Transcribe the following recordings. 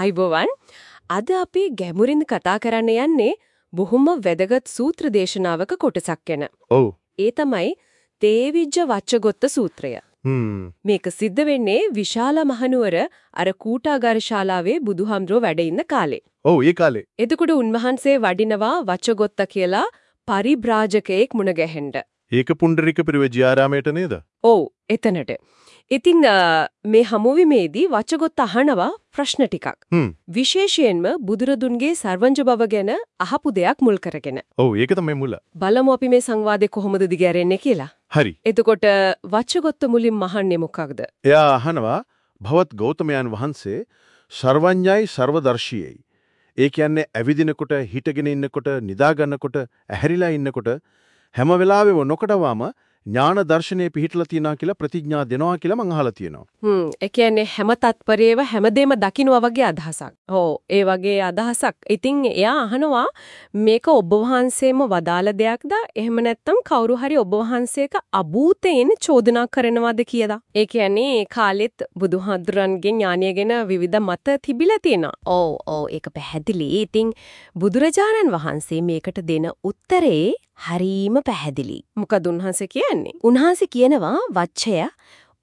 ආයිබෝවන් අද අපි ගැඹුරින් කතා කරන්න යන්නේ බොහොම වැදගත් සූත්‍ර දේශනාවක කොටසක් ගැන. ඔව්. ඒ තමයි තේවිජ්ජ වච්චගොත්ත සූත්‍රය. හ්ම්. මේක සිද්ධ වෙන්නේ විශාල මහනුවර අර කූටාගාර ශාලාවේ බුදුහාමුදුරුවෝ වැඩ ඉන්න කාලේ. ඔව් ඒ කාලේ. එතකොට උන්වහන්සේ වඩිනවා වච්චගොත්ත කියලා පරිබ්‍රාජකයෙක් මුණ ගැහෙන්න. ඒක පුණ්ඩරික පිරිවෙජ්‍යාරාමයට නේද? ඔව් එතනට. ඉතින් මේ හමුවිමේදී වච්චගොත්ත අහනවා ප්‍රශ්න ටිකක්. විශේෂයෙන්ම බුදුරදුන්ගේ සර්වංජ බව ගැන අහපු දෙයක් මුල් කරගෙන. ඔව් ඒක තමයි මුල. බලමු අපි මේ සංවාදේ කොහොමද දිගහැරෙන්නේ කියලා. හරි. එතකොට වච්චගොත්ත මුලින් මහන්නේ මොකක්ද? එයා අහනවා භවත් ගෞතමයන් වහන්සේ සර්වඥයි සර්වදර්ශියයි. ඒ කියන්නේ ඇවිදිනකොට හිටගෙන ඉන්නකොට නිදා ගන්නකොට ඇහැරිලා ඉන්නකොට හැම වෙලාවෙම නොකඩවාම ඥාන දර්ශනයේ පිහිටලා තියනවා කියලා ප්‍රතිඥා දෙනවා කියලා මං අහලා තියෙනවා. හ්ම් ඒ කියන්නේ හැම තත්පරේව හැමදේම දකින්නවා වගේ අදහසක්. ඔව් ඒ වගේ අදහසක්. ඉතින් එයා අහනවා මේක ඔබ වහන්සේම වදාළ දෙයක්ද? එහෙම නැත්නම් කවුරු හරි ඔබ වහන්සේක අභූතයෙන් චෝදනා කරනවද කියලා. ඒ කියන්නේ ඒ කාලෙත් බුදුහාඳුරන්ගේ ඥානය ගැන විවිධ මත තිබිලා තියෙනවා. ඔව් ඔව් ඒක පැහැදිලි. ඉතින් බුදුරජාණන් වහන්සේ මේකට දෙන උත්තරේ හරීම පැහැදිලි. මොකද උන්වහන්සේ කියන්නේ? උන්වහන්සේ කියනවා වච්චය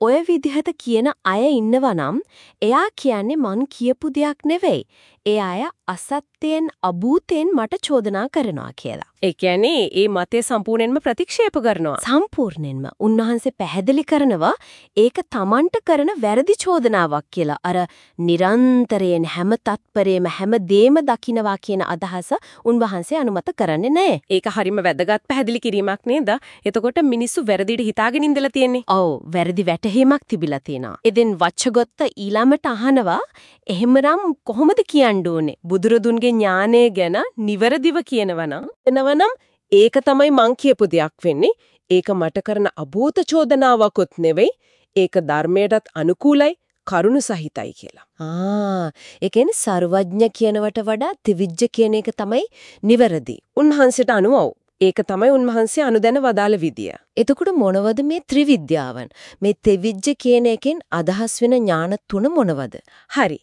ඔය විදිහට කියන අය ඉන්නවා නම් එයා කියන්නේ මං කියපු දෙයක් නෙවෙයි. ඒ අය අසත්‍යයෙන් අභූතයෙන් මට චෝදනා කරනවා කියලා. ඒ කියන්නේ ඒ මතය සම්පූර්ණයෙන්ම ප්‍රතික්ෂේප කරනවා. සම්පූර්ණයෙන්ම උන්වහන්සේ පැහැදිලි කරනවා ඒක Tamanට කරන වැරදි චෝදනාවක් කියලා. අර නිරන්තරයෙන් හැම තත්පරේම හැම දේම දකින්නවා කියන අදහස උන්වහන්සේ අනුමත කරන්නේ නැහැ. ඒක හරිම වැදගත් පැහැදිලි කිරීමක් නේද? එතකොට මිනිස්සු වැරදිට හිතාගෙන ඉඳලා තියෙන්නේ. ඔව් වැරදි වැටහීමක් තිබිලා තියෙනවා. එදෙන් වච්චගොත්ත ඊළමට අහනවා එහෙමනම් කොහොමද කියන්න ඕනේ? බුදුරදුන්ගේ ඥානය ගැන නිවැරදිව කියනවනම් එනවනම් ඒක තමයි මං කියපු දෙයක් වෙන්නේ. ඒක මට කරන අභූත චෝදනාවකුත් නෙවෙයි. ඒක ධර්මයටත් අනුකූලයි. කරුණ සහිතයි කියලා. ආ, ඒ කියන්නේ ਸਰවඥ කියනවට වඩා ත්‍රිවිජ්ජ කියන එක තමයි නිවැරදි. උන්වහන්සේට අනුවව. ඒක තමයි උන්වහන්සේ අනුදැන වදාළ විදිය. එතකොට මොනවද මේ ත්‍රිවිද්‍යාවන්? මේ ත්‍රිවිජ්ජ කියන එකෙන් අදහස් වෙන ඥාන තුන මොනවද? හරි.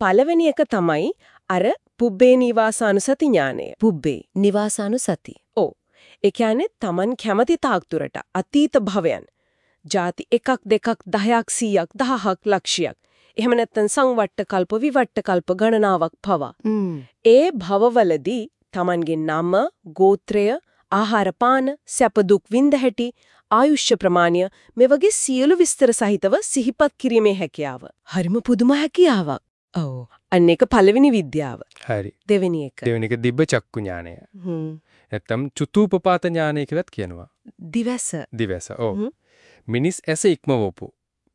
පළවෙනි එක තමයි අර පුබ්බේ නිවාසානුසති ඥානය. පුබ්බේ නිවාසානුසති. ඔව්. ඒ කියන්නේ Taman කැමති තාක් දුරට අතීත භවයන් ಜಾති එකක් දෙකක් 10ක් 100ක් 1000ක් ලක්ෂයක්. එහෙම නැත්නම් සංවට්ට කල්ප විවට්ට කල්ප ගණනාවක් පවා. ඒ භවවලදී Tamanගේ නම, ගෝත්‍රය, ආහාර පාන, සැප දුක් විඳ හැටි, ආයුෂ්‍ය ප්‍රමාණය මේ වගේ සියලු විස්තර සහිතව සිහිපත් කිරීමේ හැකියාව. හරිම පුදුම හැකියාවක්. ඔව්. අන්න ඒක පළවෙනි විද්‍යාව. හරි. දෙවෙනි එක. දෙවෙනි එක දිබ්බ චක්කු ඥානය. හ්ම්. නැත්තම් චුතූපපාත ඥානය කියලාත් කියනවා. දිවස. දිවස. ඔව්. මිනිස් ඇස ඉක්මවපු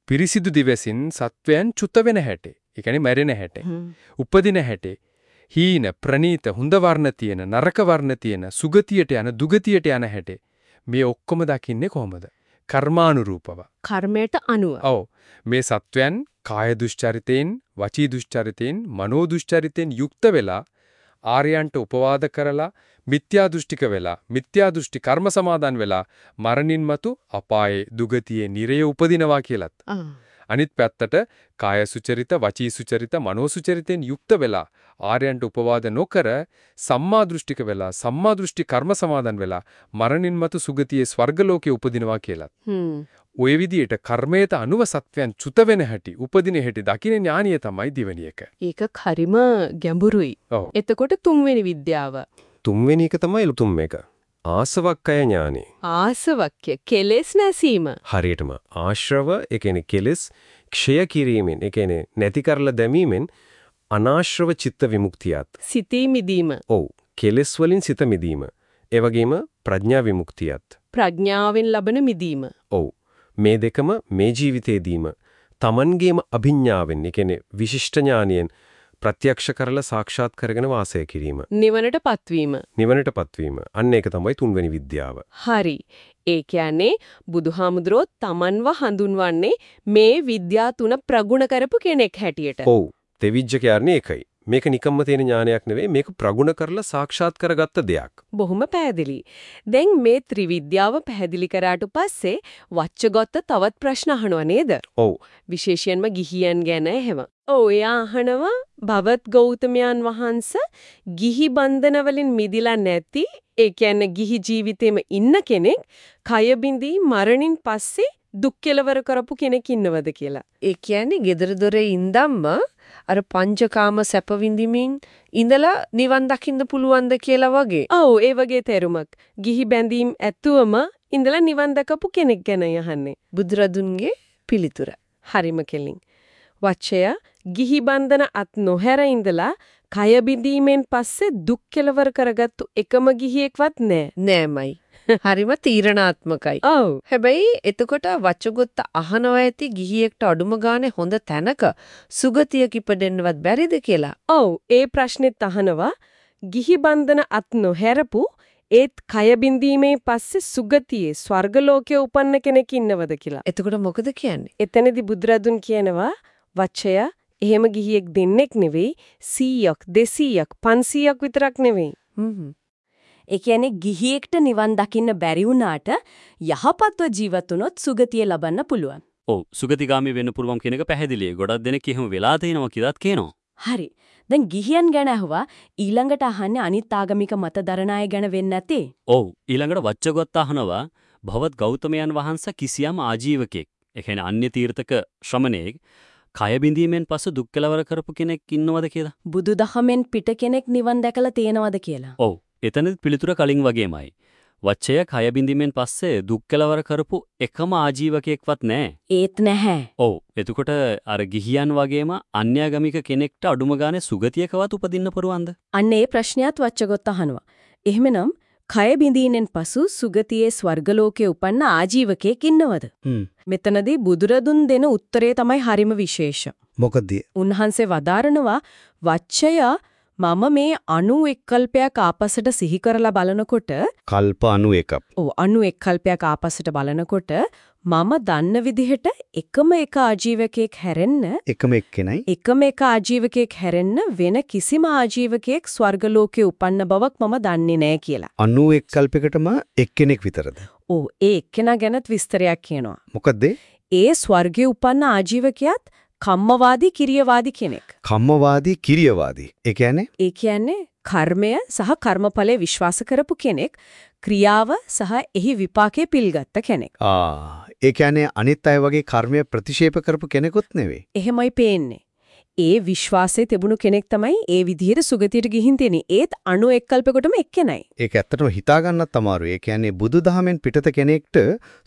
පිරිසිදු දිවසින් සත්වයන් චුත වෙන හැටි. ඒ කියන්නේ මැරෙන හැටි. උපදින හැටි. හීන ප්‍රනීත හොඳ වර්ණ තියෙන නරක වර්ණ තියෙන සුගතියට යන දුගතියට යන හැටි. මේ ඔක්කොම දකින්නේ කොහොමද? කර්මානුරූපව. කර්මයට අනුව. ඔව්. මේ සත්වයන් කාය දුෂ්චරිතයෙන්, වචී දුෂ්චරිතයෙන්, මනෝ දුෂ්චරිතයෙන් යුක්ත වෙලා ආර්යයන්ට උපවාද කරලා මිත්‍යා දෘෂ්ටික වෙලා මිත්‍යා දෘෂ්ටි කර්ම සමාදන් වෙලා මරණින් මතු අපායේ දුගතියේ නිරය උපදිනවා කියලත්. අනිත් පැත්තට කාය සුචරිත වචී සුචරිත මනෝ සුචරිතෙන් යුක්ත වෙලා ආර්යයන්ට උපවාද නොකර සම්මා දෘෂ්ටික වෙලා සම්මා දෘෂ්ටි කර්ම සමාදන් වෙලා මරණින් මතු සුගතියේ ස්වර්ග ලෝකේ උපදිනවා කියලත් හ්ම්. ওই විදියට කර්මයට අනුව සත්වයන් චුත වෙන හැටි උපදින හැටි දකින්න ඥානිය තමයි දිවෙණි එක. ඒක හරිම ගැඹුරුයි. ඔව්. එතකොට තුන්වෙනි විද්‍යාව. තුන්වෙනි එක තමයි ලුතුම් එක. ආසවක්කය ඥානෙ. ආසවක්ය කෙලෙස් නැසීම. හරියටම ආශ්‍රව ඒ කියන්නේ කෙලස් ක්ෂය කිරීමෙන් ඒ කියන්නේ නැති කරලා දැමීමෙන් අනාශ්‍රව චිත්ත විමුක්තියත්. සිතී මිදීම. ඔව්. කෙලස් වලින් සිත මිදීම. ඒ වගේම ප්‍රඥා විමුක්තියත්. ප්‍රඥාවෙන් ලබන මිදීම. ඔව්. මේ දෙකම මේ ජීවිතේදීම Tamanගේම අභිඥාවෙන් ඒ කියන්නේ විශිෂ්ට ඥානියෙන් ප්‍රත්‍යක්ෂ කරලා සාක්ෂාත් කරගෙන වාසය කිරීම. නිවනට පත්වීම. නිවනටපත් වීම. අන්න ඒක තමයි තුන්වෙනි විද්‍යාව. හරි. ඒ කියන්නේ බුදුහාමුදුරෝ තමන්ව හඳුන්වන්නේ මේ විද්‍යා තුන ප්‍රගුණ කරපු කෙනෙක් හැටියට. ඔව්. දෙවිජ්ජ කියන්නේ ඒකයි. මේක නිකම්ම තියෙන ඥානයක් නෙවෙයි මේක ප්‍රගුණ කරලා සාක්ෂාත් කරගත්ත දෙයක්. බොහොම පැහැදිලි. දැන් මේ ත්‍රිවිද්‍යාව පැහැදිලි කරාට පස්සේ වච්චගොත්ත තවත් ප්‍රශ්න අහනවා නේද? ඔව්. විශේෂයෙන්ම ගිහියන් ගැන එහෙම. ඔව් එයා අහනවා භවත් ගෞතමයන් වහන්සේ ගිහි බන්ධන වලින් මිදිලා නැති ඒ කියන්නේ ගිහි ජීවිතේම ඉන්න කෙනෙක් කය බිඳී මරණින් පස්සේ දුක් කෙලවර කරපු කෙනෙක් ඉන්නවද කියලා. ඒ කියන්නේ gedara dore ඉඳන්ම අර පංචකාම සැප විඳිමින් ඉඳලා නිවන් දකින්න පුළුවන්ද කියලා වගේ. ඔව් ඒ වගේ තේරුමක්. ගිහි බැඳීම් ඇතුවම ඉඳලා නිවන් දකපු කෙනෙක් ගැන යහන්නේ. බුදුරදුන්ගේ පිළිතුර. හරිම කෙලින්. වච්චය ගිහි බන්ධන අත් නොහැර ඉඳලා කය බිඳීමෙන් පස්සේ දුක් කෙලවර කරගත්තු එකම ගිහියෙක්වත් නෑ. නෑමයි. හරිම තීරණාත්මකයි. ඔව්. හැබැයි එතකොට වචගොත්ත අහනවා ඇති ගිහියෙක්ට අඩුම ගානේ හොඳ තැනක සුගතියක ඉපදෙන්නවත් බැරිද කියලා. ඔව් ඒ ප්‍රශ්නෙත් අහනවා ගිහි බන්ධන අත් නොහැරපු ඒත් කය බිඳීමේ පස්සේ සුගතියේ ස්වර්ග ලෝකයේ උපන්න කෙනෙක් ඉන්නවද කියලා. එතකොට මොකද කියන්නේ? එතනදී බුදුරදුන් කියනවා වච්චය එහෙම ගිහියෙක් දෙන්නෙක් නෙවෙයි 100ක් 200ක් 500ක් විතරක් නෙවෙයි. හ්ම්. ඒ කියන්නේ ගිහියෙක්ට නිවන් දකින්න බැරි වුණාට යහපත්ව ජීවත් වුණොත් සුගතිය ලබන්න පුළුවන්. ඔව් සුගතිගාමි වෙන්න පුළුවන් කියන එක පැහැදිලියි. ගොඩක් දෙනෙක් එහෙම වෙලා තිනවා කියලාත් කියනවා. හරි. දැන් ගිහියන් ගැන අහුවා ඊළඟට අහන්නේ අනිත් ආගමික මත දරන අය ගැන වෙන්නේ නැති. ඔව් ඊළඟට වච්චගොත්ත අහනවා භවත් ගෞතමයන් වහන්සේ කිසියම් ආජීවකෙක්. ඒ කියන්නේ අන්‍ය තීර්ථක ශ්‍රමණේක් කය බිඳීමෙන් පසු දුක් කෙලවර කරපු කෙනෙක් ඉන්නවද කියලා. බුදුදහමෙන් පිට කෙනෙක් නිවන් දැකලා තියෙනවද කියලා. ඔව්. එතනත් පිළිතුර කලින් වගේමයි. වච්චය කය බිඳීමෙන් පස්සේ දුක් කෙලවර කරපු එකම ආජීවකයෙක්වත් නැහැ. ඒත් නැහැ. ඔව්. එතකොට අර ගිහියන් වගේම අන්‍යාගමික කෙනෙක්ට අඩුම ගානේ සුගතියකවත් උපදින්න පුරවන්ද? අන්න ඒ ප්‍රශ්නයත් වච්චගොත් අහනවා. එහෙමනම් කය බිඳීනෙන් පසු සුගතියේ ස්වර්ගලෝකයේ උපන්න ආජීවකයෙක් ඉන්නවද? මෙතනදී බුදුරදුන් දෙන උත්තරේ තමයි හරිම විශේෂ. මොකද උන්වහන්සේ වදාරනවා වච්චය මම මේ 91 කල්පයක් ආපසට සිහි කරලා බලනකොට කල්ප 91ක්. ඔව් 91 කල්පයක් ආපසට බලනකොට මම දන්න විදිහට එකම එක ආජීවකයෙක් හැරෙන්න එකම එක්කෙනයි එකම එක ආජීවකයෙක් හැරෙන්න වෙන කිසිම ආජීවකයෙක් ස්වර්ග ලෝකේ උපන්න බවක් මම දන්නේ නැහැ කියලා. 91 කල්පයකටම එක්කෙනෙක් විතරද? ඔව් ඒ එක්කෙනා ගැනත් විස්තරයක් කියනවා. මොකද ඒ ස්වර්ගයේ උපන්න ආජීවකයාත් කම්මවාදී කිරියවාදී කෙනෙක්. කම්මවාදී කිරියවාදී. ඒ කියන්නේ ඒ කියන්නේ කර්මය සහ කර්මඵලයේ විශ්වාස කරපු කෙනෙක් ක්‍රියාව සහ එහි විපාකයේ පිළිගත්ත කෙනෙක්. ආ ඒ කියන්නේ අනිත් අය වගේ කර්මය ප්‍රතික්ෂේප කරපු කෙනෙකුත් නෙවෙයි. එහෙමයි පේන්නේ. ඒ විශ්වාසයේ තිබුණු කෙනෙක් තමයි ඒ විදිහට සුගතියට ගිහින් තියෙන්නේ. ඒත් 91 කල්පයකටම එක්කෙනයි. ඒක ඇත්තටම හිතා ගන්නත් අමාරුයි. ඒ කියන්නේ බුදුදහමෙන් පිටත කෙනෙක්ට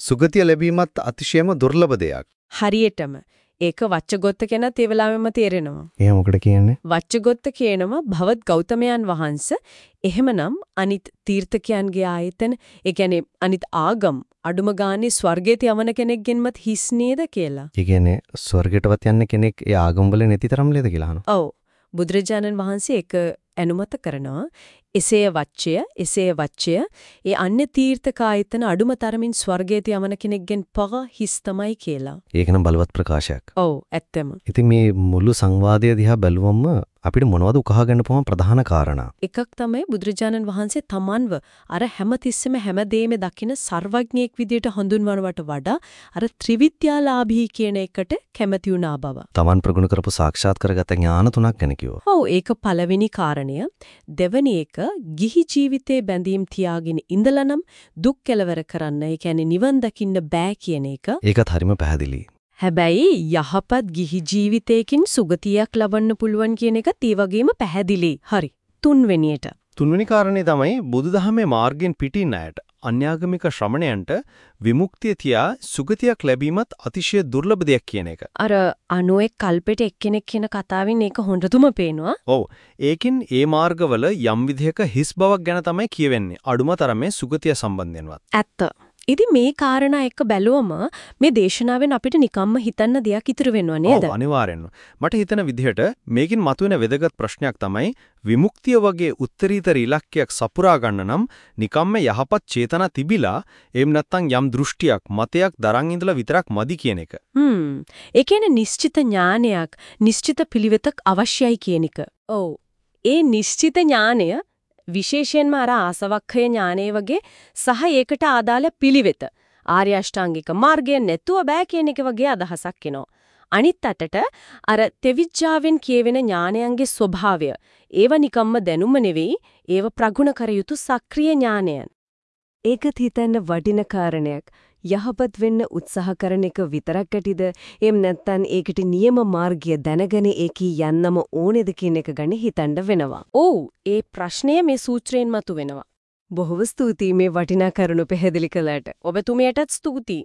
සුගතිය ලැබීමත් අතිශයම දුර්ලභ දෙයක්. හරියටම ඒක වච්චගොත්ත කෙනත් ඒ වෙලාවෙම තේරෙනවා. එයා මොකද කියන්නේ? වච්චගොත්ත කියනවා භවත් ගෞතමයන් වහන්සේ එහෙමනම් අනිත් තීර්ථකයන්ගේ ආයතන ඒ කියන්නේ අනිත් ආගම් අඩුම ගානේ ස්වර්ගයට යවන කෙනෙක්ගෙන්මත් හිස් නේද කියලා. ඒ කියන්නේ ස්වර්ගයටවත් යන්න කෙනෙක් ඒ ආගම් වල නැති තරම් ලේද කියලා අහනවා. ඔව් බුදුරජාණන් වහන්සේ ඒක අනුමත කරනවා එසේ වච්චය එසේ වච්චය ඒ අන්‍ය තීර්ථකායතන අඩුම තරමින් ස්වර්ගයට යවන කෙනෙක්ගෙන් පහ හිස් තමයි කියලා. ඒක නම් බලවත් ප්‍රකාශයක්. ඔව් ඇත්තම. ඉතින් මේ මුළු සංවාදය දිහා බැලුවම අපිට මොනවද උකහා ගන්න පුළුවන් ප්‍රධාන කාරණා? එකක් තමයි බුදුරජාණන් වහන්සේ තමන්ව අර හැමතිස්සෙම හැමදේම දකින සර්වඥයෙක් විදියට හඳුන්වනවට වඩා අර ත්‍රිවිද්‍යාලාභී කියන එකට කැමති වුණා බව. Taman ප්‍රගුණ කරපු සාක්ෂාත් කරගත ඥාන තුනක් ගැන කිව්වා. ඔව් ඒක පළවෙනි කාරණය. දෙවෙනි එක ගිහි ජීවිතේ බැඳීම් තියාගෙන ඉඳලනම් දුක් කෙලවර කරන්න, ඒ කියන්නේ නිවන් දකින්න බෑ කියන එක. ඒකත් හරිම පැහැදිලි. හැබැයි යහපත් ගිහි ජීවිතයකින් සුගතියක් ලබන්න පුළුවන් කියන එකත් ඒ වගේම පැහැදිලි. හරි. තුන්වෙනියට. තුන්වෙනි කාරණේ තමයි බුදුදහමේ මාර්ගෙන් පිටින් අයට අන්‍යාගමික ශ්‍රමණයන්ට විමුක්තිය තියා සුගතියක් ලැබීමත් අතිශය දුර්ලභ දෙයක් කියන එක. අර 91 කල්පෙට එක්කෙනෙක් කියන කතාවෙන් ඒක හොඳටම පේනවා. ඔව්. ඒකින් ඒ මාර්ගවල යම් විදිහක හිස් බවක් ගැන තමයි කියවෙන්නේ. අඩුම තරමේ සුගතිය සම්බන්ධයෙන්වත්. ඇත්ත. ඉතින් මේ කාරණා එක්ක බැලුවම මේ දේශනාවෙන් අපිට නිකම්ම හිතන්න දෙයක් ඉතුරු වෙනවා නේද? ඔව් අනිවාර්යෙන්ම. මට හිතෙන විදිහට මේකින් මතුවෙන වැදගත් ප්‍රශ්නයක් තමයි විමුක්තිය වගේ උත්තරීතර ඉලක්කයක් සපුරා ගන්න නම් නිකම්ම යහපත් චේතනා තිබිලා එහෙම නැත්නම් යම් දෘෂ්ටියක් මතයක් දරන් ඉඳලා විතරක් මදි කියන එක. හ්ම්. ඒ කියන්නේ නිශ්චිත ඥානයක්, නිශ්චිත පිළිවෙතක් අවශ්‍යයි කියන එක. ඔව්. ඒ නිශ්චිත ඥානය විශේෂයෙන්ම අර ආසවක්ඛය ඥානය වගේ සහ ඒකට අදාළ පිළිවෙත ආර්ය අෂ්ටාංගික මාර්ගය නැතුව බෑ කියන එක වගේ අදහසක් එනවා. අනිත් අතට අර තෙවිජ්ජාවෙන් කියවෙන ඥානයන්ගේ ස්වභාවය ඒව නිකම්ම දැනුම නෙවෙයි ඒව ප්‍රගුණ කර යුතු සක්‍රීය ඥානයන්. ඒකත් හිතන්න වටින කාරණයක්. යහපත් වෙන්න උත්සාහ කරන එක විතරක් ඇටිද එහෙම නැත්නම් ඒකට නියම මාර්ගය දැනගෙන ඒකී යන්නම ඕනේද කියන එක ගැන හිතන්න වෙනවා. ඔව් ඒ ප්‍රශ්නය මේ සූත්‍රයෙන් මතුවෙනවා. බොහොම ස්තුතියි මේ වටිනා කරුණු පැහැදිලි කළාට. ඔබතුමියටත් ස්තුතියි.